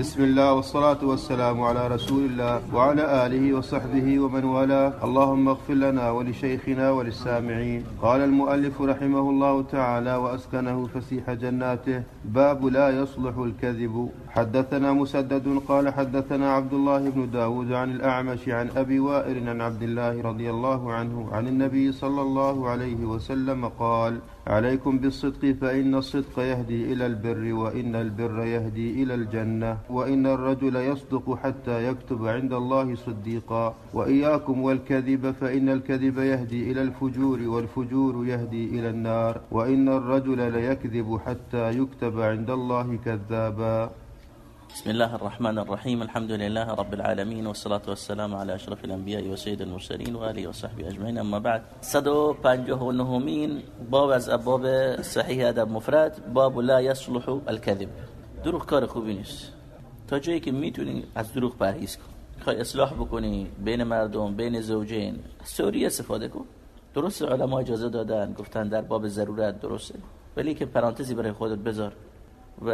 بسم الله والصلاة والسلام على رسول الله وعلى آله وصحبه ومن والاه اللهم اغفر لنا ولشيخنا وللسامعين قال المؤلف رحمه الله تعالى وأسكنه فسيح جناته باب لا يصلح الكذب حدثنا مسدد قال حدثنا عبد الله بن داود عن الأعمش عن أبي وائل عن عبد الله رضي الله عنه عن النبي صلى الله عليه وسلم قال عليكم بالصدق فإن الصدق يهدي إلى البر وإن البر يهدي إلى الجنة وإن الرجل يصدق حتى يكتب عند الله صديقا. وإياكم والكذب فإن الكذب يهدي إلى الفجور والفجور يهدي إلى النار. وإن الرجل ليكذب حتى يكتب عند الله كذابا. بسم الله الرحمن الرحيم الحمد لله رب العالمين والصلاة والسلام على أشرف الأنبياء وسيد المرسلين وآله وصحبه أجمعين أما بعد صدو پنجه نهمين باب از ابواب صحیح ادب مفرد باب لا يصلح الكذب دروغ کار خوبی نیست تا جایی که می‌تونی از دروغ پرهیز کن خواهی اصلاح بکنی بین مردم بین زوجین سوری استفاده کن درست علما اجازه دادن گفتن در باب ضرورت درسته ولی که پرانتزی برای خودت بذار و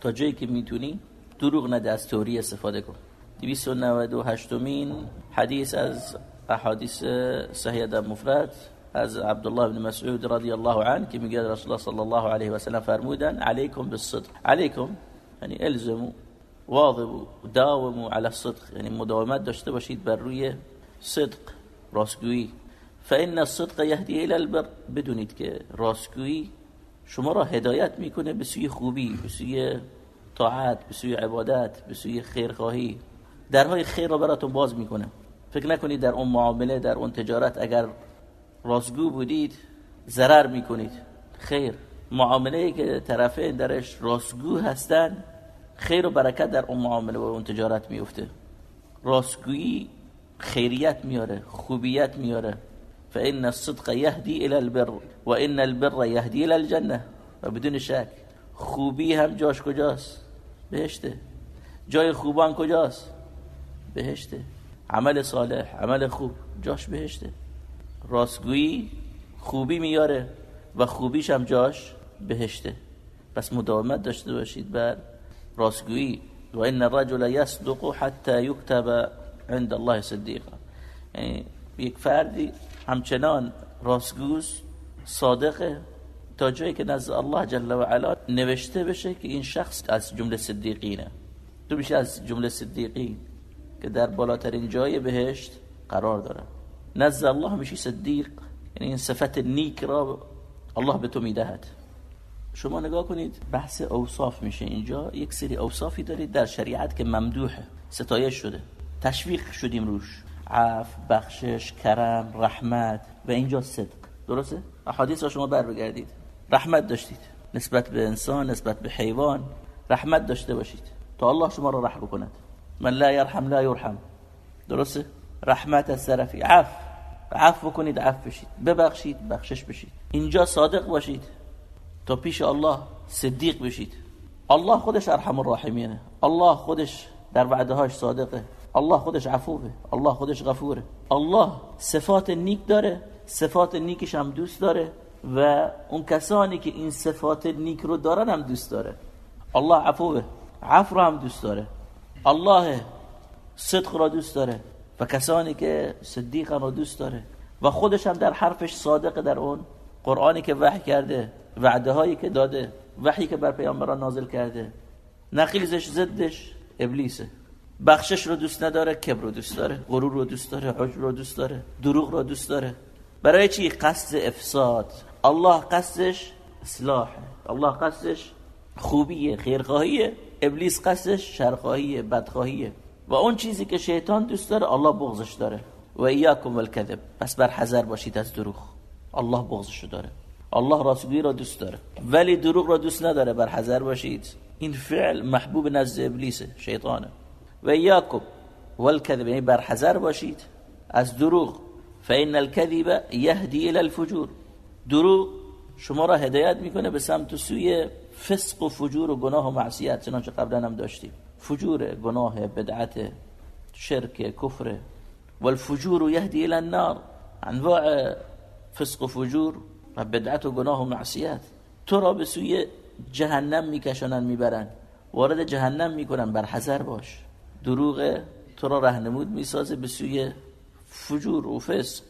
تا جایی که می‌تونی دروغ نده از توری استفاده کن. 298 مین حدیث از احادیث صحیح در مفرد از عبدالله بن مسعود رضی الله عنه که میگه رسول الله صلی الله علیه و سلم فرمودن علیکم بالصدق. علیکم یعنی الزمو واظبو داومو على الصدق. یعنی مداومت داشته باشید بر روی صدق راستگویی. فان الصدق یهدی الى البر. بدونید که راستگویی شما را هدایت می‌کنه به سوی خوبی به سوی طاعت به سوی عبادت به سوی خیرخواهی. درهای خیر را براتون باز می‌کنه فکر نکنید در اون معامله در اون تجارت اگر راستگو بودید ضرر می‌کنید. خیر. معامله که طرفین درش راستگو هستن خیر و برکت در اون معامله و اون تجارت میفته راستگویی خیریت میاره خوبیت میاره فإن الصدق يهدي الى البر وإن البر يهدي الى الجنه و بدون شک خوبی هم جاش کجاست؟ بهشته. جای خوبان کجاست؟ بهشته. عمل صالح عمل خوب جاش بهشته. راستگویی خوبی میاره و خوبیش هم جاش بهشته. پس مداومت داشته باشید. بر راستگویی و ان الرجل يصدق حتى يكتب عند الله صديقا یعنی یک فردی همچنان راستگوست صادقه. تا جایی که نزد الله جل و علا نوشته بشه که این شخص از جمله صدیقینه. تو میشه از جمله صدیقین که در بالاترین جای بهشت قرار داره نزد الله میشی صدیق یعنی این صفت نیک را الله به تو می‌دهد. شما نگاه کنید بحث اوصاف میشه اینجا. یک سری اوصافی دارید در شریعت که ممدوحه ستایش شده. تشویق شدیم روش. عف بخشش کرم رحمت و اینجا صدق. درسته؟ احادیث را شما بر بگردید رحمت داشتید. نسبت به انسان نسبت به حیوان رحمت داشته باشید. تا الله شما را رحم کند. من لا یرحم لا یرحم. درسته؟ رحمت از طرفی عف عفو بکنید عفو بشید. ببخشید بخشش بشید. اینجا صادق باشید. تا پیش الله صدیق بشید. الله خودش ارحم الراحمینه. الله خودش در وعدهاش صادقه. الله خودش عفوه. الله خودش غفوره. الله صفات نیک داره. صفات نیکش هم دوست داره. و اون کسانی که این صفات نیک رو دارن هم دوست داره. الله عفوه. عفو رو هم دوست داره. الله صدق را دوست داره. و کسانی که صدیق رو دوست داره. و خودش هم در حرفش صادق در اون. قرآنی که وحی کرده وعده هایی که داده وحی که بر پیامبران نازل کرده. نقیزش زدش ابلیسه. بخشش رو دوست نداره کبر رو دوست داره غرور رو دوست داره عجب رو دوست داره دروغ رو دوست داره. برای چی؟ قصد افساد. الله قصدش اصلاحه الله قصدش خوبیه خیرخواهیه. ابلیس قصدش شرخواهیه بدخواهیه. و اون چیزی که شیطان دوست داره الله بغضش داره. و ایاکم الکذب. پس بر حذر باشید از دروغ. الله بغضش داره. الله راستگویی را دوست داره. ولی دروغ را دوست نداره. بر حذر باشید. این فعل محبوب نزد ابلیسه شیطانه. و ایاکم والکذب. یعنی بر حذر باشید از دروغ. فإن الكذب يهدي الى الفجور. دروغ شما را هدایت می‌کنه به سمت سوی فسق و فجور و گناه و معصیت چنانچه قبلا هم داشتیم. فجور گناه بدعت شرک کفر. والفجور يهدي الى النار انواع فسق و فجور و بدعت و گناه و معصیت. تو را به سوی جهنم میکشنن می‌برن. وارد جهنم می‌کنن بر حذر باش. دروغ تو را رهنمود می‌سازه به سوی فجور و فسق.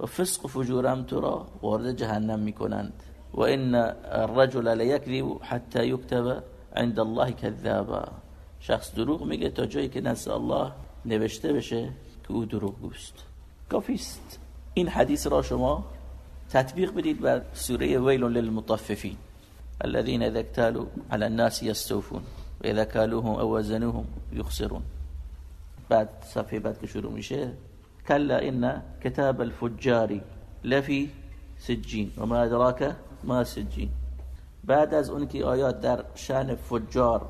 و فسق و فجورم تو را وارد جهنم می‌کنند. و ان الرجل لیکذب حتی یکتب عند الله کذابا. شخص دروغ میگه تا جایی که نزد الله نوشته بشه که او دروغ گوست. کافیست این حدیث را شما تطبیق بدید بر سوره ویل للمطففین. الذين اذا اكتالوا على الناس يستوفون و اذا كالوهم او وزنوهم يخسرون بعد صفحه بعد که شروع میشه کلا ان کتاب الفجار لفی سجین و ما ما سجین بعد از اون که آیات در شان فجار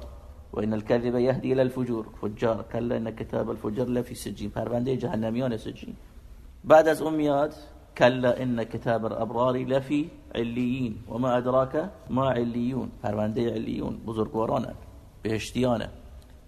و این الكذب یهدی الى الفجور فجار کلا ان کتاب الفجار لفی سجین پرونده جهنمیان سجین. بعد از اون میاد کلا ان کتاب الابرار لفی علیین و ما ادراک ما علیون. پرونده علیون بزرگواران بهشتیانه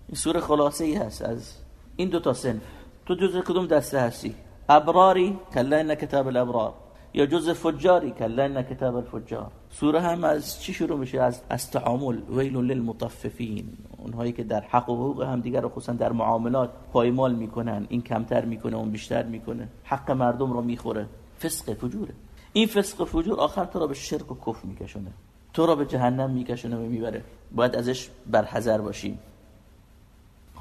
این سوره خلاصه ای هست از این دو تا سنف تو جزء کدوم دسته هستی؟ ابراری کلا ان کتاب الابرار. یا جزء فجاری کلا ان کتاب الفجار. سوره هم از چی شروع میشه؟ از از تعامل ویل للمطففین. اونهایی که در حق و حقوق هم دیگر رو خصوصا در معاملات پایمال می‌کنن. این کمتر می‌کنه اون بیشتر می‌کنه. حق مردم رو می‌خوره. فسق فجوره. این فسق فجور آخر تو را به شرک و کفر میکشونه. تو را به جهنم میکشونه و می‌بره. باید ازش برحذر باشی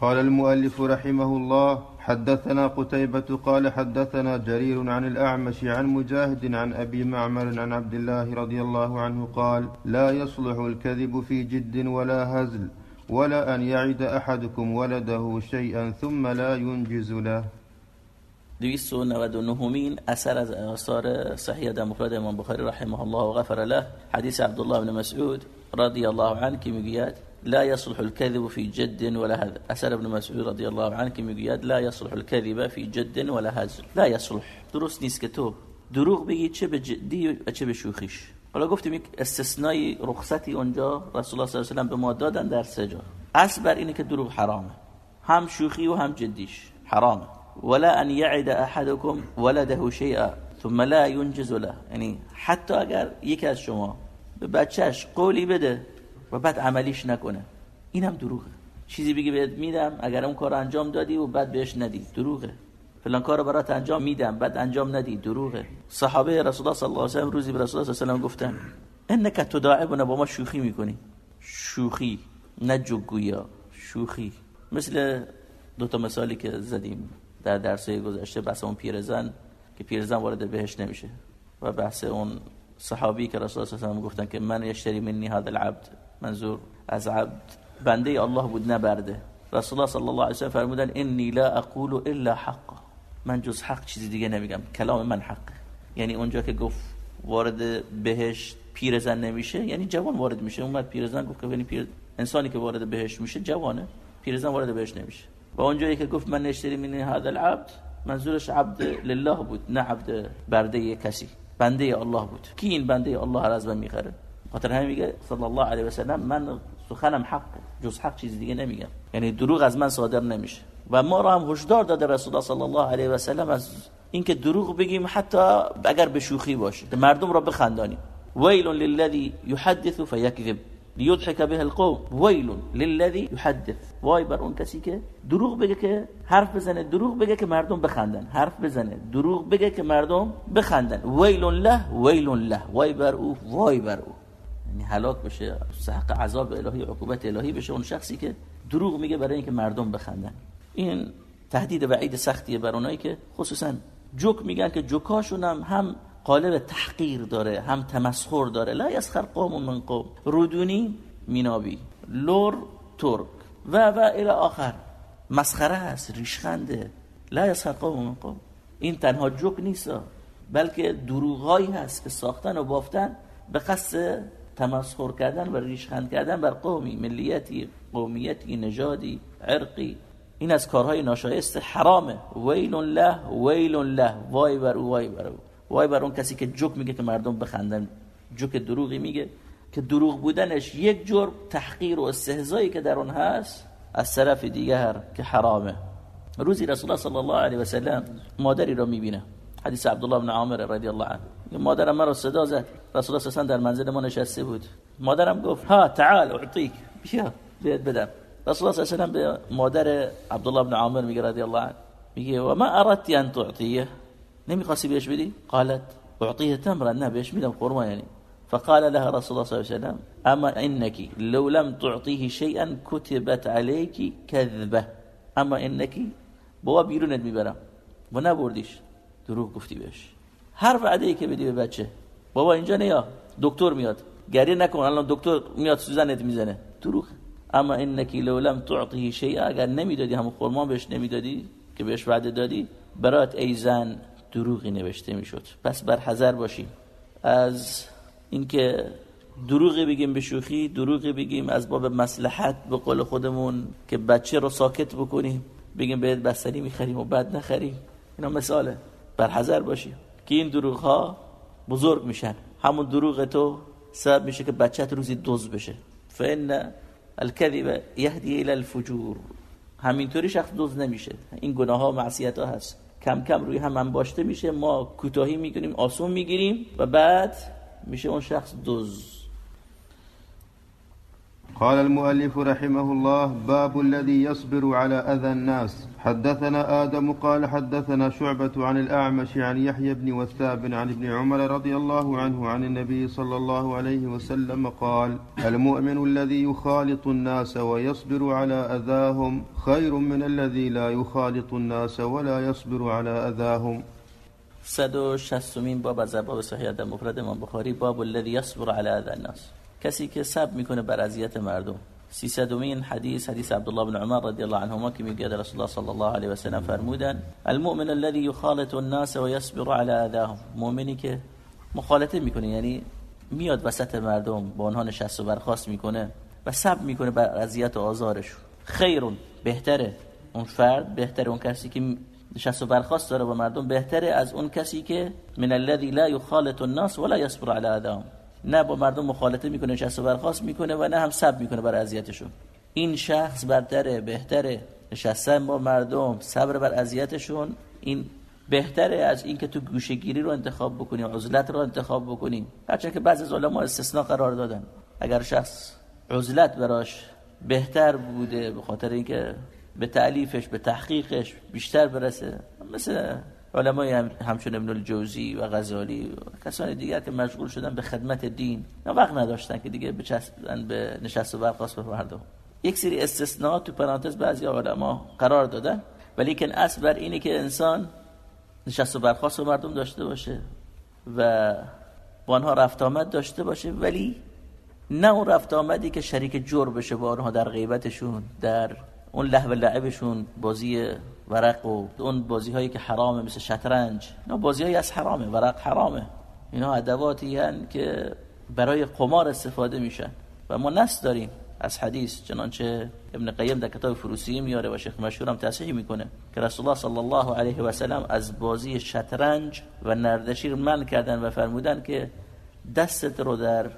قال المؤلف رحمه الله حدثنا قتيبة قال حدثنا جرير عن الأعمش عن مجاهد عن أبي معمر عن عبد الله رضي الله عنه قال لا يصلح الكذب في جد ولا هزل ولا أن يعد أحدكم ولده شيئا ثم لا ينجز له. 299 مين اثر از آثار صحیح در مفرد امام بخاری رحمه الله و غفر له. حدیث عبدالله بن مسعود رضی الله عنه که میگوید لا يصلح الكذب في جد ولا هذا. اثر ابن مسعود رضی الله عنه که میگوید لا يصلح الكذب في جد ولا هزل لا يصلح. درست نیست که تو دروغ بگی چه به جدی و چه به شوخیش حالا گفتیم یک استثنایی رخصتی اونجا رسول الله صلی الله علیه و به ما دادن در سه جا. اصل بر اینه که دروغ حرامه. هم شوخی و هم جدیش. حرامه. ولا ان يعد احدكم ولده شيئا ثم لا ينجز له. یعنی حتی اگر یکی از شما به بچهش قولی بده و بعد عملیش نکنه. اینم دروغه. چیزی بگی بهت میدم اگر اون کار انجام دادی و بعد بهش ندی. دروغه. فلان کارو برات انجام میدم بعد انجام ندی. دروغه. صحابه رسول الله صلی الله علیه و روزی به رسول الله صلی الله علیه و گفتن انک تداعبنا با ما شوخی می‌کنی. شوخی نه جوگویا شوخی. مثل دو تا مثالی که زدیم در درسای گذشته بحث اون پیرزن که پیرزن وارد بهش نمیشه. و بحث اون صحابی که رسول الله صلی الله گفتن که من یشتری منی هذا العبد. منظور از عبد بنده الله بود نبرده رسول الله صلی الله علیه و فرمودن انی لا اقول الا حق من جز حق چیزی دیگه نمیگم کلام من حق یعنی اونجا که گفت وارد بهش پیرزن نمیشه یعنی جوان وارد میشه اومد پیرزن گفت که یعنی پیر انسانی که وارد بهش میشه جوانه پیرزن وارد بهش نمیشه و اونجایی که گفت من نشتری من هذا العبد منظورش عبد لله بود نه عبد برده کسی بنده الله بود کی این بنده الله را از من می‌خره خاطر همین میگه صلی الله علیه و سلم من سخنم حق جز حق چیز دیگه نمیگم. یعنی دروغ از من صادر نمیشه. و ما را هم هشدار داده رسول الله صلی الله علیه و سلم از اینکه دروغ بگیم حتی اگر به شوخی باشه. مردم را بخندانیم. ویل للذی یحدث فیکذب. لیضحک به القوم. ویل للذی یحدث. وای بر اون کسی که دروغ بگه که حرف بزنه دروغ بگه که مردم بخندن. حرف بزنه دروغ بگه که مردم بخندن. ویل له ویل له. وای بر او وای بر او. یعنی هلاک بشه سحق عذاب الهی عقوبت الهی بشه اون شخصی که دروغ میگه برای اینکه مردم بخندن. این تهدید وعید سختیه بر اونایی که خصوصا جوک میگن که جوکاشون هم هم قالب تحقیر داره هم تمسخر داره. لا یسخر قوم من قوم. رودونی مینابی. لور ترک. و و الى آخر. مسخره هست ریشخنده. لا یسخر قوم من قوم. این تنها جوک نیست بلکه دروغایی هست که ساختن و بافتن به قصد تمسخر کردن و ریشخند کردن بر قومی ملیتی قومیتی نژادی عرقی این از کارهای ناشایست حرامه. ویل له ویل له. وای بر او وای بر او. وای بر اون کسی که جوک میگه که مردم بخندن. جوک دروغی میگه که دروغ بودنش یک جور تحقیر و استهزایی که در اون هست از طرف دیگر که حرامه. روزی رسول الله صلی الله علیه و سلم مادری را می‌بینه. حدیث عبدالله بن عامر رضی الله عنه مادرم مرا صدا زد. رسول الله در منزل ما نشسته بود. مادرم گفت ها تعال اعطیک. بیا بهت بدم. رسول الله صلی به مادر عبدالله بن عامر میگه رضی الله عنه. میگه و ما اردت ان تعطیه؟ نمی‌خواستی بهش بدی؟ قالت اعطيه تمرا نه بهش میدم خرما یعنی. فقال لها رسول الله صلى الله عليه وسلم اما انك لو لم تعطيه شيئا كتبت عليك كذبه اما انك بابا بیرونت می‌برم. و نبردیش. دروغ گفتی بهش. هر وعده ای که بدی به بچه. بابا اینجا نیا. دکتر میاد. گریه نکن. الان دکتر میاد سوزنت می‌زنه. دروغ. اما انکی لو لم تعطیه شیئا. اگر نمی‌دادی همون خرما بهش نمی‌دادی که بهش وعده دادی برات ای زن دروغی نوشته می‌شد. پس بر حذر باشیم از اینکه دروغی بگیم به شوخی دروغی بگیم از باب مصلحت به قول خودمون که بچه رو ساکت بکنیم. بگیم بهت بستنی می‌خریم و بعد نخریم. اینا مثاله. بر حذر باشیم که این دروغ ها بزرگ میشن. همون دروغ تو سبب میشه که بچت روزی دوز بشه. فان الكذب يهدي الى الفجور. همینطوری شخص دوز نمیشه. این گناه ها معصیت ها هست. کم کم روی هم انباشته میشه. ما کوتاهی می‌گیریم آسون می‌گیریم و بعد میشه اون شخص دوز قال المؤلف رحمه الله باب الذي يصبر على أذى الناس. حدثنا آدم قال حدثنا شعبة عن الأعمش عن يحيى بن وثاب عن ابن عمر رضي الله عنه عن النبي صلى الله عليه وسلم قال المؤمن الذي يخالط الناس ويصبر على أذاهم خير من الذي لا يخالط الناس ولا يصبر على أذاهم. 160 باب از باب صحیح مفرد امام بخاری باب الذي يصبر على اذى الناس. کسی که صبر می‌کنه بر اذیت مردم. سیصدمین حدیث حدیث عبدالله بن عمر رضی الله عنهما که میگه رسول الله صلی الله علیه و سلم فرمودن المؤمن الذي يخالط الناس ويصبر على اذاهم مؤمنی که مخالطه می‌کنه یعنی میاد وسط مردم با اونها نشست و برخاست می‌کنه و صبر می‌کنه بر اذیت و آزارشون خیرون بهتره. اون فرد بهتره اون کسی که نشست و برخاست داره با مردم بهتره از اون کسی که من الذي لا يخالط الناس ولا يصبر على اذاهم نه با مردم مخالطه می‌کنه نشست و برخواست می‌کنه و نه هم صبر می‌کنه بر اذیتشون. این شخص برتره بهتره. نشستن با مردم صبر بر اذیتشون. این بهتره از اینکه تو گوشگیری رو انتخاب بکنی عزلت رو انتخاب بکنی. هرچند که بعضی از علما استثناء قرار دادن. اگر شخص عزلت براش بهتر بوده به خاطر اینکه به تعلیفش به تحقیقش بیشتر برسه مثل علمای همچون ابن الجوزی و غزالی و کسان دیگر که مشغول شدن به خدمت دین نه وقت نداشتن که دیگه بچسبن به نشست و برخواست به مردم. یک سری استثناء تو پرانتز بعضی علما قرار دادن ولی که اصل بر اینه که انسان نشست و برخواست به مردم داشته باشه و با آنها رفت آمد داشته باشه ولی نه اون رفت آمدی که شریک جور بشه با آنها در غیبتشون در اون لحو لعبشون بازی ورق و اون بازی هایی که حرامه مثل شطرنج. اینا بازی هایی از حرامه. ورق حرامه. اینا ادواتی هن که برای قمار استفاده میشن. و ما نست داریم از حدیث چنانچه ابن قیم در کتاب فروسیه میاره و شیخ مشهور هم تصحیح می‌کنه که رسول الله صلی الله علیه و سلم از بازی شطرنج و نردشیر من کردن و فرمودن که دستت رو در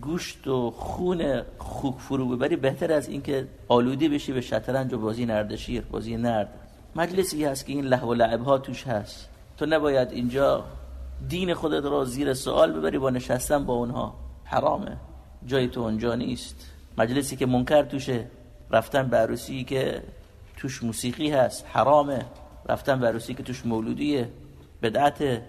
گوشت و خون خوک فرو ببری بهتر از اینکه آلودی بشی به شطرنج و بازی نردشیر بازی نرد. مجلسی هست که این لحو و لعب ها توش هست. تو نباید اینجا دین خودت را زیر سوال ببری با نشستن با اونها. حرامه. جای تو اونجا نیست. مجلسی که منکر توشه. رفتن به عروسی که توش موسیقی هست. حرامه. رفتن به عروسی که توش مولودیه. بدعت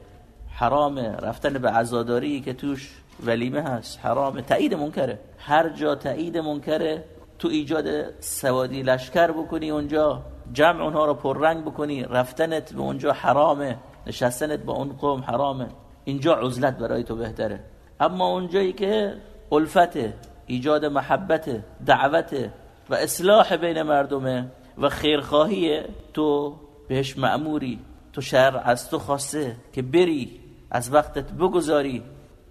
حرامه. رفتن به عزاداری که توش ولیمه هست. حرامه. تایید منکره. هر جا تایید منکره تو ایجاد سوادی لشکر بکنی اونجا. جمع اونها رو پررنگ بکنی رفتنت به اونجا حرامه نشستنت با اون قوم حرامه. اینجا عزلت برای تو بهتره. اما اونجایی که الفت ایجاد محبت دعوت و اصلاح بین مردمه و خیرخواهیه تو بهش معموری تو شهر از تو خواسته که بری از وقتت بگذاری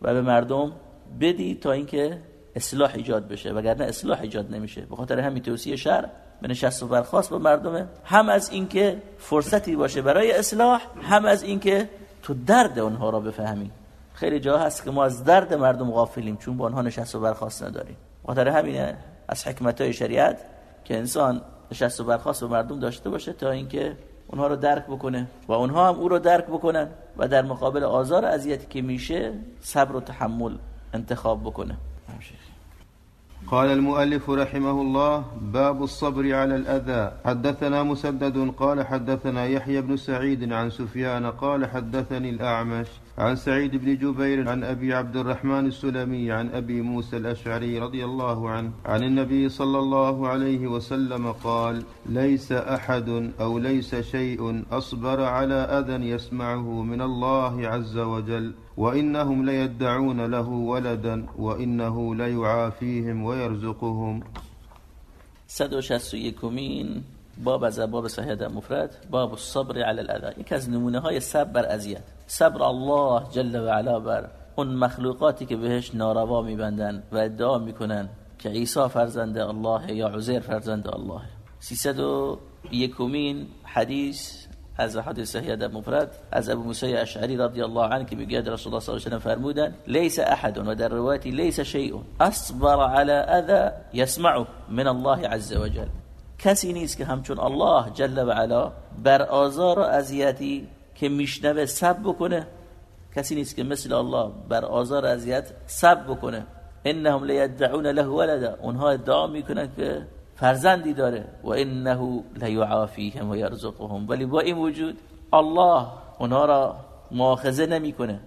و به مردم بدی تا اینکه اصلاح ایجاد بشه. وگرنه اصلاح ایجاد نمیشه. به خاطر همین توصیه شهر به نشست و برخواست با مردمه. هم از اینکه فرصتی باشه برای اصلاح هم از اینکه تو درد اونها را بفهمی. خیلی جا هست که ما از درد مردم غافلیم چون با آنها نشست و برخواست نداریم. خاطر همینه از حکمت های شریعت که انسان نشست و برخواست با مردم داشته باشه تا اینکه اونها رو درک بکنه و اونها هم او رو درک بکنن و در مقابل آزار اذیتی که میشه صبر و تحمل انتخاب بکنه. قال المؤلف رحمه الله باب الصبر على الأذى. حدثنا مسدد قال حدثنا يحيى بن سعيد عن سفيان قال حدثني الأعمش. عن سعيد بن جبير عن أبي عبد الرحمن السلمي عن أبي موسى الأشعري رضي الله عنه عن النبي صلى الله عليه وسلم قال ليس أحد أو ليس شيء أصبر على أذى يسمعه من الله عز وجل وإنهم ليدعون له ولدا وإنه ليعافيهم ويرزقهم. 161 باب از باب صحیح مفرد باب الصبر على الاذى. یک از نمونه های صبر بر اذیت. صبر الله جل و علا بر اون مخلوقاتی که بهش ناروا میبندن و ادعا می‌کنن که عیسی فرزند الله یا عزیر فرزند الله 301 حدیث از حدیث صحیح در مفرد از ابو موسی اشعری رضی الله عنه که میگه رسول الله صلی الله علیه و فرمودن لیس احد و در روایتی لیس شیء اصبر على اذى يسمعه من الله عز وجل کسی نیست که همچون الله جل و علا بر آزار و اذیتی که میشنوه سب بکنه. کسی نیست که مثل الله بر آزار اذیت سب بکنه. انهم لیدعون له ولدا. اونها ادعا می‌کنن که فرزندی داره. و انه لیعافیهم و یرزقهم. ولی با این وجود الله اونها را مؤاخذه نمی‌کنه.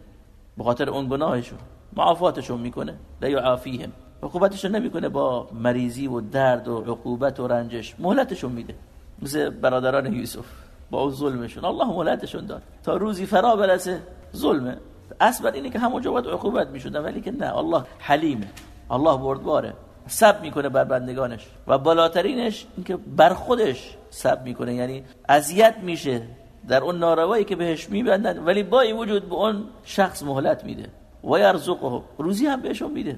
به خاطر اون گناهشون معافاتشون می‌کنه. لیعافیهم. عقوبتشون نمی‌کنه با مریضی و درد و عقوبت و رنجش. مهلتشون میده. مثل برادران یوسف. با ظلمشون. الله مهلتشون داد. تا روزی فرا برسه ظلمه. اصل اینه که همونجا باید عقوبت می‌شدن ولی که نه. الله حلیمه. الله بردباره. سب می‌کنه بر بندگانش. و بالاترینش اینکه بر خودش سب می‌کنه. یعنی اذیت میشه در اون ناروایی که بهش میبندن ولی با این وجود به اون شخص مهلت میده. و یرزقه. روزی هم بهشون میده.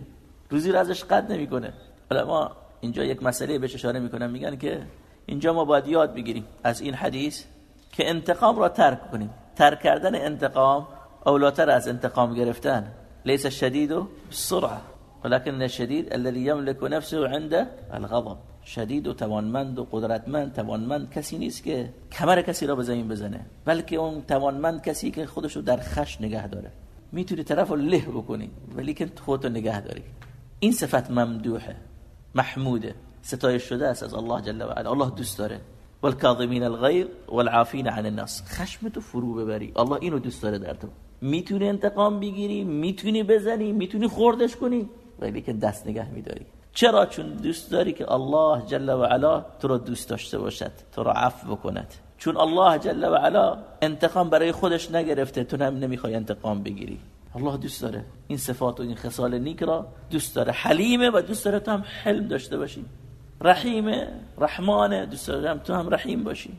روزی را ازش قد نمی‌کنه. ما اینجا یک مسئله بهش اشاره می‌کنم میگن که اینجا ما باید یاد بگیریم. از این حدیث که انتقام را ترک کنیم. ترک کردن انتقام اولاتر از انتقام گرفتن. لیس شدید و سرعه. ولكن الشديد الذي يملك نفسه عنده الغضب. شدید و توانمند و قدرتمند توانمند کسی نیست که کمر کسی را به زمین بزنه بلکه اون توانمند کسی که خودشو در خش نگه داره. می‌تونی طرف رو له بکنی ولی که خودتو نگه داری. این صفت ممدوحه محموده ستایش شده است از الله جل و علا. الله دوست داره. والکاظمین الغیر والعافین عن الناس. خشمتو فرو ببری. الله اینو دوست داره در تو. می‌تونی انتقام بگیری می‌تونی بزنی می‌تونی خوردش کنی. ولی که دست نگه میداری. چرا؟ چون دوست داری که الله جل و علا تو رو دوست داشته باشد تو رو عفو بکند. چون الله جل و علا انتقام برای خودش نگرفته تو هم نمی‌خوای انتقام بگیری. الله دوست داره. این صفات و این خصال نیک را دوست داره. حلیمه و دوست داره تو هم حلم داشته باشی. رحیمه رحمانة دوست داره تو هم رحیم باشی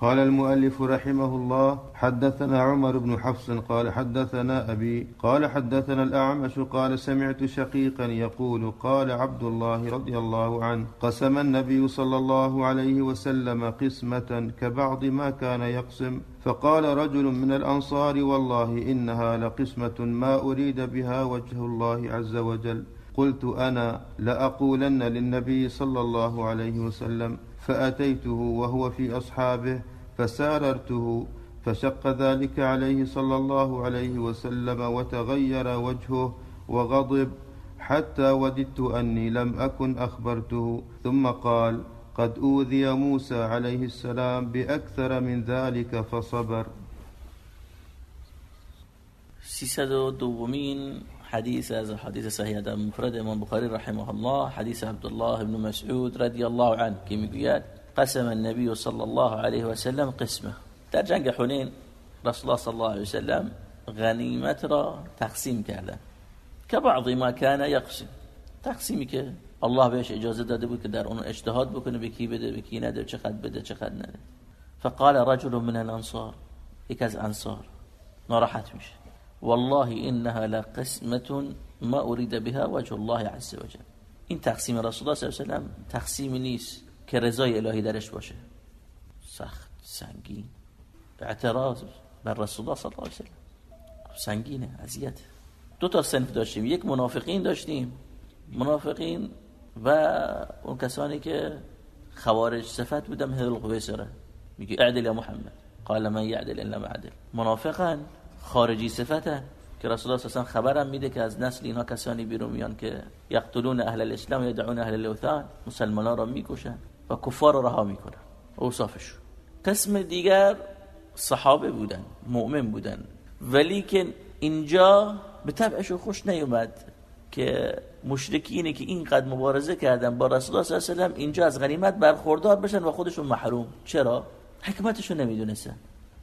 قال المؤلف رحمه الله حدثنا عمر بن حفص قال حدثنا أبي قال حدثنا الأعمش قال سمعت شقيقا يقول قال عبد الله رضي الله عنه قسم النبي صلى الله عليه وسلم قسمة كبعض ما كان يقسم فقال رجل من الأنصار والله إنها لقسمة ما أريد بها وجه الله عز وجل. قلت أنا لأقولن للنبي صلى الله عليه وسلم فأتيته وهو في أصحابه فساررته فشق ذلك عليه صلى الله عليه وسلم وتغير وجهه وغضب حتى وددت أني لم أكن أخبرته. ثم قال قد أوذي موسى عليه السلام بأكثر من ذلك فصبر. سيسد دومين حديث هذا حديث صحيح هذا مفرد امام بخاري رحمه الله حديث عبد الله بن مسعود رضي الله عنه كي می‌گوید قسم النبي صلى الله عليه وسلم قسمه. در جنگ حنين رسول الله صلى الله عليه وسلم غنیمت را تقسیم کرده که بعضی ما کان یقسم. تقسیمی که الله بهش اجازه داده بود که در اون اجتهاد بکنه به کی بده به کی نده چقدر بده چقدر نده. فقال رجل من الانصار. یک از انصار. ناراحت میشه. والله انها لقسمه ما اريد بها وجه الله عز وجل. این تقسیم رسول الله صلی الله علیه و سلم تقسیمی نیست که رضای الهی درش باشه. سخت سنگین. اعتراض بر رسول الله صلی الله علیه و سلم. سنگینه اذیت. دو تا سنف داشتیم. یک منافقین داشتیم. منافقین و اون کسانی که خوارج صفت بودم هدل القویسره میگه اعدل یا محمد. قال من یعدل الا معدل. منافقن. خارجی صفته که رسول الله صلی خبرم میده که از نسل اینا کسانی بیرون میان که یقتلون اهل الاسلام و یدعون اهل الاوثان مسلمانان را می‌کشن و کفار را رها می‌کنن. اوصافشون. قسم دیگر صحابه بودن مؤمن بودن. ولی که اینجا به طبعش خوش نیومد که مشرکینی که اینقدر مبارزه کردن با رسول الله صلی الله اینجا از غنیمت برخوردار بشن و خودشون محروم. چرا؟ حکمتشو نمی‌دونستن.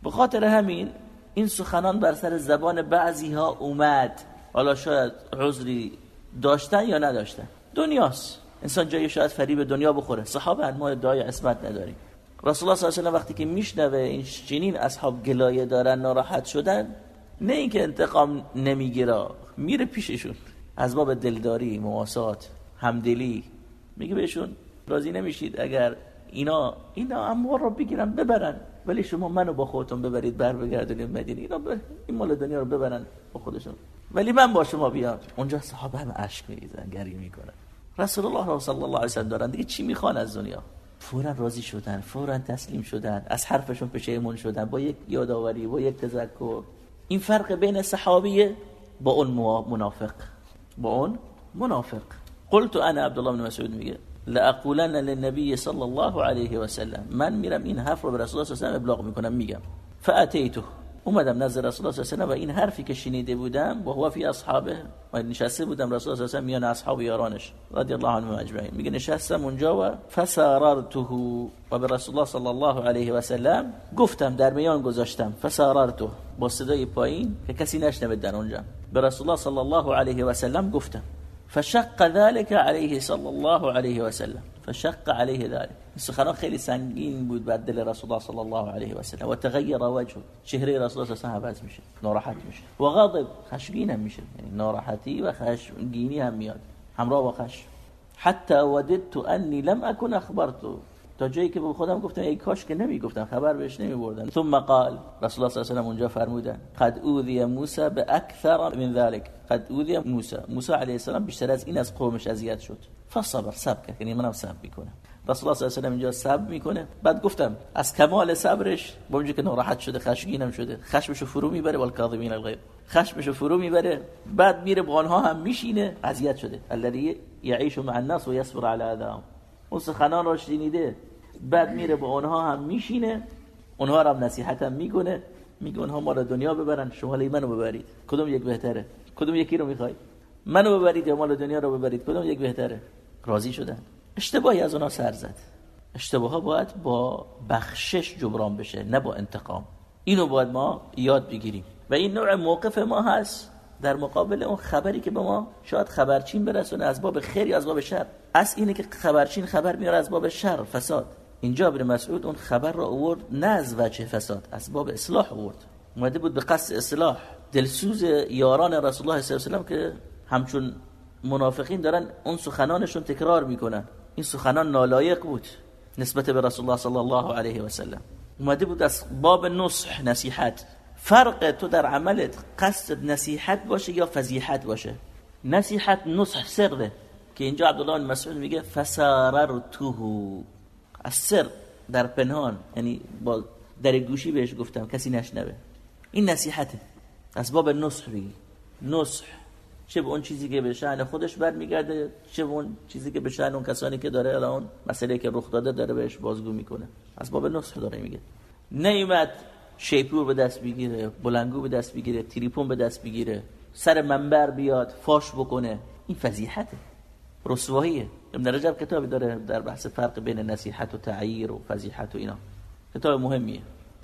به خاطر همین این سخنان بر سر زبان بعضی ها اومد. حالا شاید عذری داشتن یا نداشتن. دنیاست. انسان جایی شاید فریب دنیا بخوره. صحابه ما ادعای اسمت نداریم. رسول الله صلی الله علیه و وقتی که میشنوه این چنین اصحاب گلایه دارن ناراحت شدن نه اینکه انتقام نمی‌گیره میره پیششون. از باب دلداری مواسات همدلی. میگه بهشون راضی نمیشید اگر اینا اینا اموال رو بگیرن ببرن. ولی شما منو با خودتون ببرید بر بگردونید مدینه. اینا ب... این مال دنیا رو ببرن با خودشون. ولی من با شما بیام. اونجا صحابه هم اشک میریزن گری می‌کنن. رسول الله صلی الله علیه و دارن. دیگه چی می‌خوان از دنیا؟ فورا راضی شدن فورا تسلیم شدن از حرفشون پشیمون شدن با یک یادآوری با یک تذکر. این فرق بین صحابیه با اون منافق. با اون منافق. قلت انا عبدالله بن مسعود میگه لاقولن للنبي صلی الله علیه و سلم من میرم این حرف رو به رسول الله صلی الله علیه و ابلاغ می‌کنم میگم. فاتیته اومدم نزد رسول الله صلی الله علیه و این حرفی که شنیده بودم و هو فی اصحابه و نشسته بودم رسول الله صلی الله علیه و میان اصحاب یارانش رضی الله عنهم اجمعین. میگه نشستم اونجا و فساررته و به رسول الله صلی الله علیه و سلم گفتم در میان گذاشتم. فساررته با صدای پایین که کسی نشنوه در اونجا. به رسول الله صلی الله علیه و سلم گفتم. فشق ذلك عليه صلى الله عليه وسلم. فشق عليه ذلك. سخنان خیلی سنگین بود بر دل رسول الله صلی الله علیه و سلم و تغیر وجهه. چهره رسول الله صلی الله علیه میشه ناراحت میشه و غاضب خشمگین هم میشه یعنی ناراحتی و خشمگینی هم میاد همراه با خشم حتی وددت انی لم أكن أخبرته. جایی که به خودم گفتم ای کاش که نمی‌گفتم خبر بهش نمیبردن ثم قال رسول الله صلی الله علیه و اونجا فرمودن قد اوذی موسی باکثر من ذلك قد اوذی موسی. موسی علیه السلام بیشتر از این از قومش اذیت شد. فصبر صبر کرد یعنی منم صبر می‌کنم. رسول الله صلی الله علیه و اینجا صبر می‌کنه. بعد گفتم از کمال صبرش با اونجا که ناراحت شده خشمگینم شده خشمشو فرو می‌بره والکاظمین الغیظ خشمشو فرو می‌بره بعد میره با آنها هم میشینه اذیت شده. الذي يعيش مع الناس ويصبر على اذاهم اون سخنان را شنیده بعد میره با اونها هم میشینه اونها را هم نصیحت هم می‌کنه میگه اونها ما را دنیا ببرن شما لی منو ببرید. کدوم یک بهتره؟ کدوم یکی رو می‌خوای؟ منو ببرید یا مال دنیا رو ببرید؟ کدوم یک بهتره؟ راضی شدن. اشتباهی از اونها سر زد. اشتباه ها باید با بخشش جبران بشه نه با انتقام. اینو باید ما یاد بگیریم. و این نوع موقف ما هست. در مقابل اون خبری که به ما شاید خبرچین برسونه از باب خیر یا از باب شر. از اینه که خبرچین خبر میاره از باب شر فساد. اینجا ابن مسعود اون خبر را آورد نه از وجه فساد از باب اصلاح آورد. اومده بود به قصد اصلاح. دلسوز یاران رسول الله صلی الله علیه و که همچون منافقین دارن اون سخنانشون تکرار می‌کنن. این سخنان نالایق بود نسبت به رسول الله صلی الله علیه و سلم. اومده بود از باب نصح نصیحت. فرق تو در عملت قصد نصیحت باشه یا فضیحت باشه؟ نصیحت نصح سره که اینجا عبدالله مسعود میگه فساررته از سر در پنهان یعنی با در گوشی بهش گفتم کسی نشنوه. این نصیحته. از باب نصح بگی نصح. چه به اون چیزی که به شأن خودش برمیگرده چه به اون چیزی که به شأن اون کسانی که داره الان مسئله که رخ داده داره بهش بازگو می‌کنه. از باب نصح داره میگه. نیومد شیپور به دست بگیره بلنگو به دست بگیره تریپون به دست بگیره سر منبر بیاد فاش بکنه. این فضیحته. رسواییه ابن رجب کتابی داره در بحث فرق بین نصیحت و تعییر و فضیحت و اینا. کتاب مهمیه.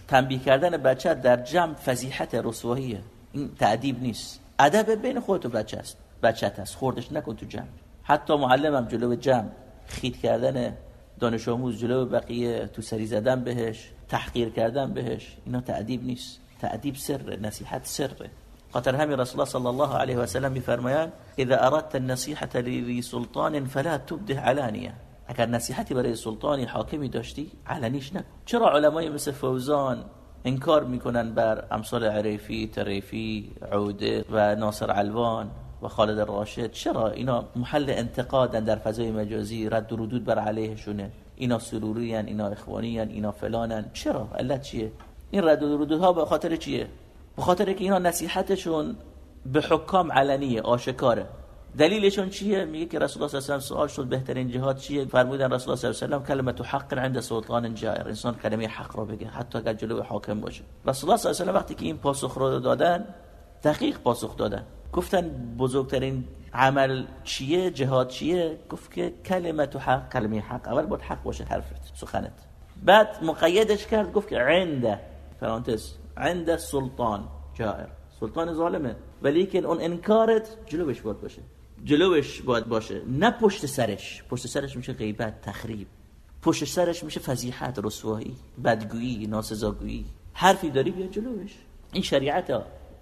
تنبیه کردن بچه در جمع فضیحت رسواییه این تعدیب نیست. ادب بین خودت و بچه است. بچه هست خوردش نکن تو جمع. حتی معلمم جلو جمع. خید کردن دانش آموز جلو بقیه. تو سری زدن بهش. تحقیر کردن بهش. اینا تعدیب نیست. تعدیب سر نصیحت سره. خاطر همین رسول الله صلی الله علیه و سلم میفرمایند اذا اردت النصيحه لذي سلطان فلا تبده علانیه اگر نصیحتی برای سلطانی حاکمی داشتی علنیش نه چرا علمای مثل فوزان انکار می‌کنن بر امثال عریفی تریفی عوده و ناصر علوان و خالد راشد چرا اینا محل انتقادن در فضای مجازی رد و ردود بر علیهشونه اینا سروری هن اینا اخوانی هن اینا فلانن چرا علت چیه این رد و ردودها به خاطر چیه به خاطر که اینا نصیحتشون به حکام علنیه آشکاره. دلیلشون چیه؟ میگه که رسول الله صلی الله علیه و سوال شد بهترین جهاد چیه؟ فرمودن رسول الله صلی الله علیه و کلمت حق عند سلطان جائر. انسان کلمه حق رو بگه حتی اگر جلوی حاکم باشه. رسول الله صلی الله علیه و وقتی که این پاسخ رو دادن دقیق پاسخ دادن. گفتن بزرگترین عمل چیه؟ جهاد چیه؟ گفت که کلمت حق کلمه حق. اول باید حق باشه حرفت سخنت. بعد مقیدش کرد گفت که عند فرانتز عند سلطان جائر. سلطان ظالمه. ولی که اون انکارت جلوش باید باشه. جلوش باید باشه. نه پشت سرش. پشت سرش میشه غیبت تخریب. پشت سرش میشه فضیحت رسوایی بدگویی ناسزاگویی. حرفی داری بیا جلوش. این شریعت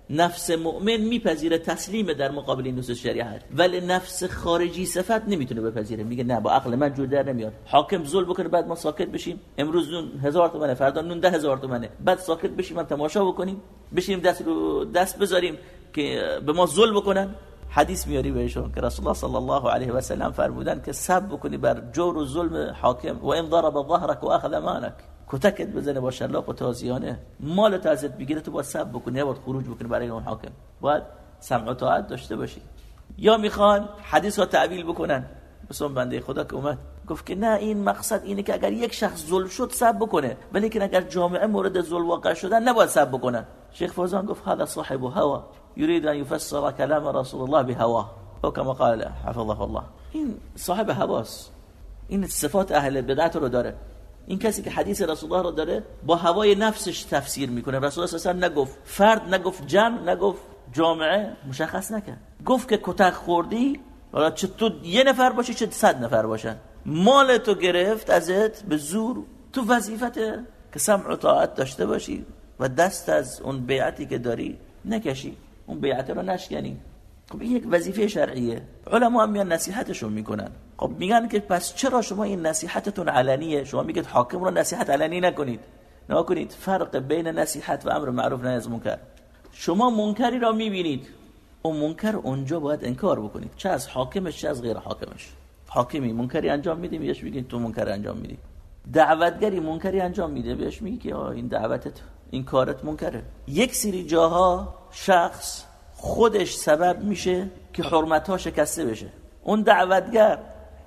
نفس مؤمن میپذیره تسلیم در مقابل این نصوص شریعت. ولی نفس خارجی صفت نمی‌تونه بپذیره. میگه نه با عقل من جور در نمیاد. حاکم ظلم بکنه بعد ما ساکت بشیم. امروز نون هزار تومنه فردا نون ده هزار تومنه. بعد ساکت بشیم من تماشا بکنیم. بشیم دست رو دست بذاریم که به ما ظلم بکنن. حدیث میاری بهشون که رسول الله صلی الله علیه و سلم فرمودن که سب بکنی بر جور و ظلم حاکم و این ضرب ظهرك و اخذ کتکت بزنه با شلاق و تازیانه. مال ازت بگیره تو باید سب بکنی باید خروج بکنی برای اون حاکم. باید سمع و طاعت داشته باشی. یا می‌خوان حدیث رو تعویل بکنن. مثلا بنده خدا که اومد گفت که نه این مقصد اینه که اگر یک شخص ظلم شد سب بکنه. ولی که اگر جامعه مورد ظلم واقع شدن نباید سب بکنن. شیخ فوزان گفت هذا صاحب هوا يريد ان يفسر كلام رسول الله بهواه او كما قال حفظه الله. این صاحب هواست. این صفات اهل بدعت رو داره. این کسی که حدیث رسول الله رو داره با هوای نفسش تفسیر می‌کنه. رسول الله اصلا نگفت فرد نگفت جمع نگفت جامعه مشخص نکرد. گفت که کتک خوردی حالا چه تو یه نفر باشی چه صد نفر باشن. مال تو گرفت ازت به زور تو وظیفته که سمع و طاعت داشته باشی و دست از اون بیعتی که داری نکشی. اون بیعت رو نشکنی. خب این یک وظیفه شرعیه. علما هم میان نصیحتشون می‌کنن. خب میگن که پس چرا شما این نصیحتتون علنیه؟ شما میگید حاکم رو نصیحت علنی نکنید. نه کنید فرق بین نصیحت و امر معروف نهی از منکر. شما منکری را می‌بینید. اون منکر اونجا باید انکار بکنید. چه از حاکمش چه از غیر حاکمش. حاکمی منکری انجام میده میگه بگید تو منکر انجام میدی. دعوتگری منکری انجام میده بهش میگی که این دعوتت این کارت منکره. یک سری جاها شخص خودش سبب میشه که حرمتها شکسته بشه. اون دعوتگر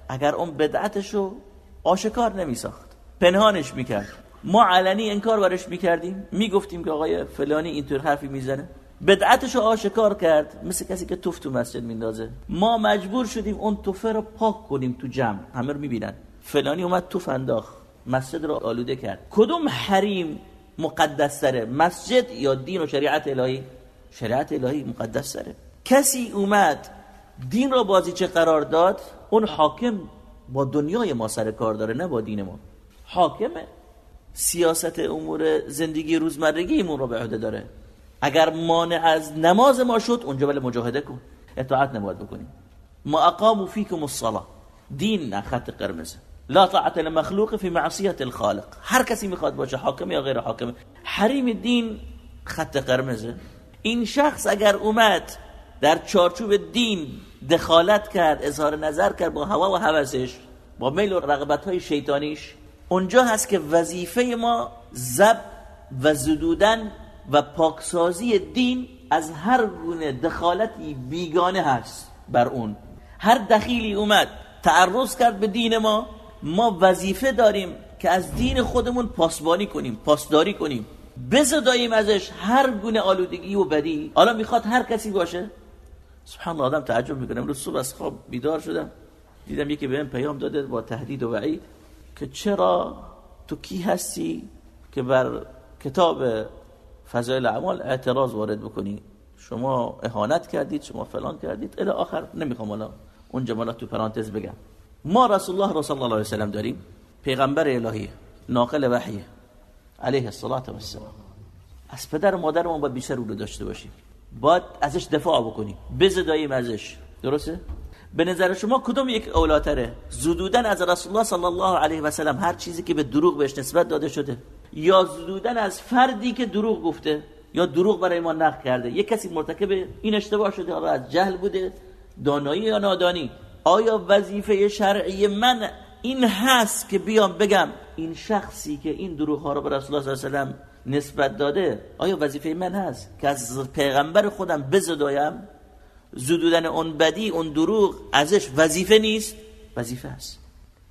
اگر اون بدعتشو آشکار نمیساخت پنهانش می‌کرد. ما علنی انکار برش می‌کردیم. می‌گفتیم که آقای فلانی اینطور حرفی می‌زنه. بدعتشو آشکار کرد. مثل کسی که توف تو مسجد میندازه. ما مجبور شدیم اون توفه رو پاک کنیم تو جمع. همه رو می‌بینن. فلانی اومد توف انداخت. مسجد رو آلوده کرد. کدوم حریم مقدس تره مسجد یا دین و شریعت الهی؟ شریعت الهی مقدس تره کسی اومد دین رو بازیچه قرار داد؟ اون حاکم با دنیای ما سر کار داره نه با دین ما. حاکمه. سیاست امور زندگی روزمرگی ایمون رو به عهده داره. اگر مانع از نماز ما شد اونجا ولی مجاهده کن. اطاعت نباید بکنیم. ما اقامو فیکم الصلاه دین نه خط قرمزه لا طاعت لمخلوق فی معصیت الخالق. هر کسی می‌خواد باشه حاکم یا غیر حاکم. حریم دین خط قرمزه. این شخص اگر اومد در چارچوب دین دخالت کرد اظهار نظر کرد با هوا و هوسش با میل و رغبت های شیطانیش اونجا هست که وظیفه ما زب و زدودن و پاکسازی دین از هر گونه دخالتی بیگانه هست بر اون. هر دخیلی اومد تعرض کرد به دین ما ما وظیفه داریم که از دین خودمون پاسبانی کنیم پاسداری کنیم. بزداییم ازش هر گونه آلودگی و بدی. حالا می‌خواد هر کسی باشه؟ سبحان الله آدم تعجب می‌کنه. امروز صبح از خواب بیدار شدم. دیدم یکی بهم پیام داده با تهدید و وعید که چرا؟ تو کی هستی که بر کتاب فضایل اعمال اعتراض وارد بکنی؟ شما اهانت کردید شما فلان کردید. الی آخر نمی‌خوام حالا اون جملات تو پرانتز بگم. ما رسول الله رسول الله علیه وسلم داریم. پیغمبر الهی ناقل وحی علیه الصلاة و السلام از پدر و مادر ما باید بیشتر رو داشته باشیم. باید ازش دفاع بکنیم. بزداییم ازش. درسته؟ به نظر شما کدوم یک اولاتره؟ زدودن از رسول الله صلی الله علیه و سلم هر چیزی که به دروغ بهش نسبت داده شده؟ یا زدودن از فردی که دروغ گفته؟ یا دروغ برای ما نقل کرده؟ یک کسی مرتکب این اشتباه شده؟ حالا از جهل بوده؟ دانایی یا نادانی؟ آیا وظیفه شرعی من این هست که بیام بگم این شخصی که این دروغ ها رو به رسول الله صلی الله علیه و نسبت داده آیا وظیفه من هست که از پیغمبر خودم بزدایم؟ زدودن اون بدی اون دروغ ازش وظیفه نیست؟ وظیفه است.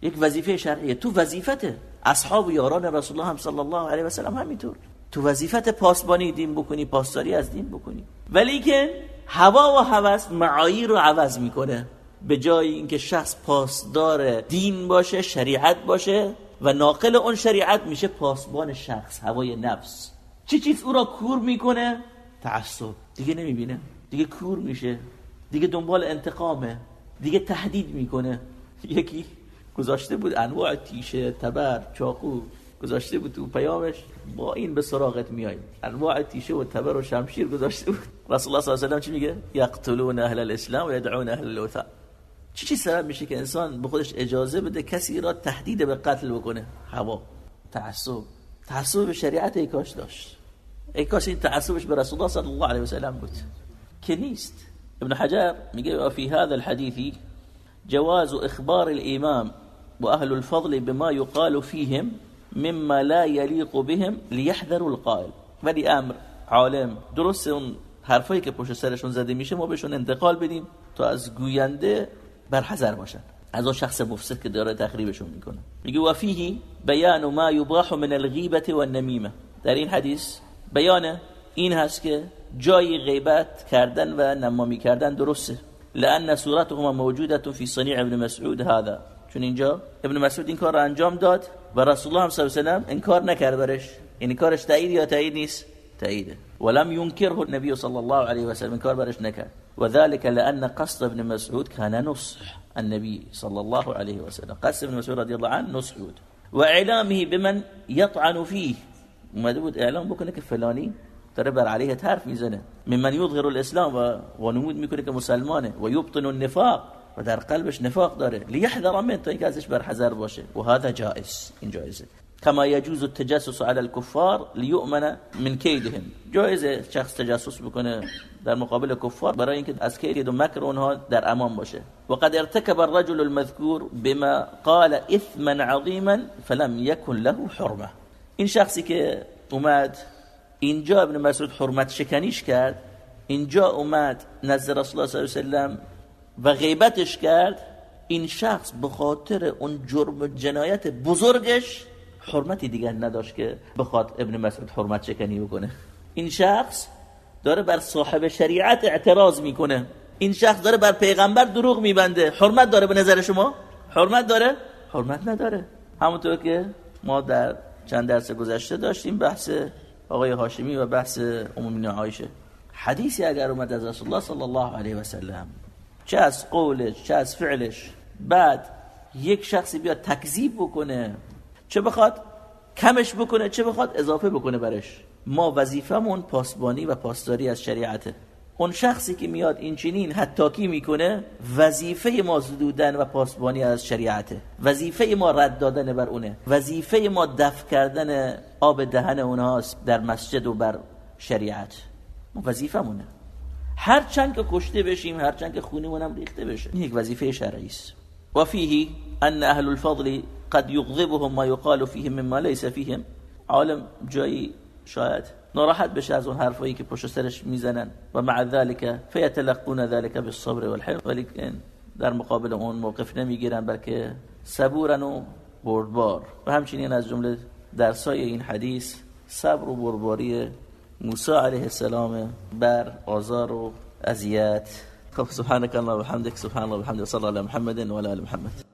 یک وظیفه شرعیه. تو وظیفته اصحاب و یاران رسول الله هم صلی الله علیه و سلم همینطور. تو وظیفت پاسبانی دین بکنی پاسداری از دین بکنی. ولی که هوا و هوس معاییر رو عوض می‌کنه. به جای اینکه شخص پاسدار دین باشه شریعت باشه و ناقل اون شریعت میشه پاسبان شخص هوای نفس. چه چیز او را کور می‌کنه؟ تعصب. دیگه نمی‌بینه. دیگه کور میشه. دیگه دنبال انتقامه. دیگه تهدید می‌کنه. یکی گذاشته بود انواع تیشه تبر چاقو. گذاشته بود تو پیامش. با این به سراغت میاییم انواع تیشه و تبر و شمشیر گذاشته بود. رسول الله صلی الله علیه و چی میگه؟ یقتلون اهل الاسلام و یدعون اهل الوثن چی چی سبب میشه که انسان به خودش اجازه بده کسی را تهدید به قتل بکنه؟ هوا تعصب. تعصب به شریعت ای کاش داشت. ای کاش این تعصبش به رسول الله صلی الله علیه و بود. که نیست. ابن حجر میگه فی هذا الحديث جواز اخبار الامام واهل الفضل بما يقال فيهم مما لا يليق بهم ليحذروا القائل. ولی امر عالم درست اون حرفایی که پشت سرشون زده میشه ما بهشون انتقال بدیم تا از گوینده بر حذر باشن. از اون شخص مفسد که داره تخریبشون می‌کنه. میگه و فیه بیان ما یباح من الغیبت و النمیمه. در این حدیث بیان این هست که جای غیبت کردن و نمامی کردن درسته. لان صورتهما موجوده فی صنیع ابن مسعود هذا. چون اینجا ابن مسعود این کار را انجام داد و رسول الله صلی الله علیه و انکار نکرد برش. یعنی کارش تایید یا تایید نیست؟ تاییده ولم ينكره النبي صلى الله عليه وسلم انكار برش نكر وذلك لأن قصد ابن مسعود كان نصح النبي صلى الله عليه وسلم. قصد ابن مسعود رضي الله عنه نصح وإعلامه بمن يطعن فيه. اومده بود إعلام بکنه که فلانی داره بر علیه حرف میزنه ممن یظهر الإسلام و, و نمود میکنه که مسلمانه و یبطن النفاق. و در قلبش نفاق داره. لیحذر من تا اینکه ازش بر باشه جائز. این جایزه كما يجوز التجسس على الكفار ليؤمن من كيدهم. جایزه شخص تجسس بکنه در مقابل کفار برای اینکه از کید و مکر اونها در امان باشه. وقد ارتكب الرجل المذكور بما قال اثما عظيما فلم يكن له حرمه. این شخصی که اومد اینجا ابن مسعود حرمت شکنیش کرد اینجا اومد نزد رسول الله صلی الله علیه و و غیبتش کرد این شخص به خاطر اون جرم جنایت بزرگش حرمتی دیگر نداشت که بخواد ابن مسعود حرمت شکنی بکنه. این شخص داره بر صاحب شریعت اعتراض می‌کنه. این شخص داره بر پیغمبر دروغ میبنده. حرمت داره به نظر شما؟ حرمت داره؟ حرمت نداره. همونطور که ما در چند درس گذشته داشتیم بحث آقای هاشمی و بحث عمومی عایشه. حدیثی اگر اومد از رسول الله صلی الله علیه و سلم چه از قولش چه از فعلش بعد یک شخصی بیاد تکذیب بکنه چه بخواد؟ کمش بکنه چه بخواد؟ اضافه بکنه برش. ما وظیفمون پاسبانی و پاسداری از شریعته. اون شخصی که میاد این چنین حتاکی می‌کنه وظیفه ما زدودن و پاسبانی از شریعته. وظیفه ما رد دادن بر اونه. وظیفه ما دفع کردن آب دهن اونهاست در مسجد و بر شریعت. ما هر چند که کشته بشیم هر چند که خونمون هم ریخته بشه. این یک وظیفه شرعی است. و فیه ان اهل الفضل قد يغضبهم ما يقال فيهم مما ليس فيهم. عالم جایی شاید ناراحت بشه از اون حرفایی که پشت سرش می‌زنن و مع ذلك فيتلقون ذلك بالصبر والحلم ولی در مقابل اون موقف نمی‌گیرن بلکه صبورن و بردبار. و همچنین از جمله درسای این حدیث صبر و بردباری موسی علیه السلام بر آزار و اذیت. خب سبحانك الله وبحمدك سبحان الله وبحمده صلى على محمد وعلى ال محمد.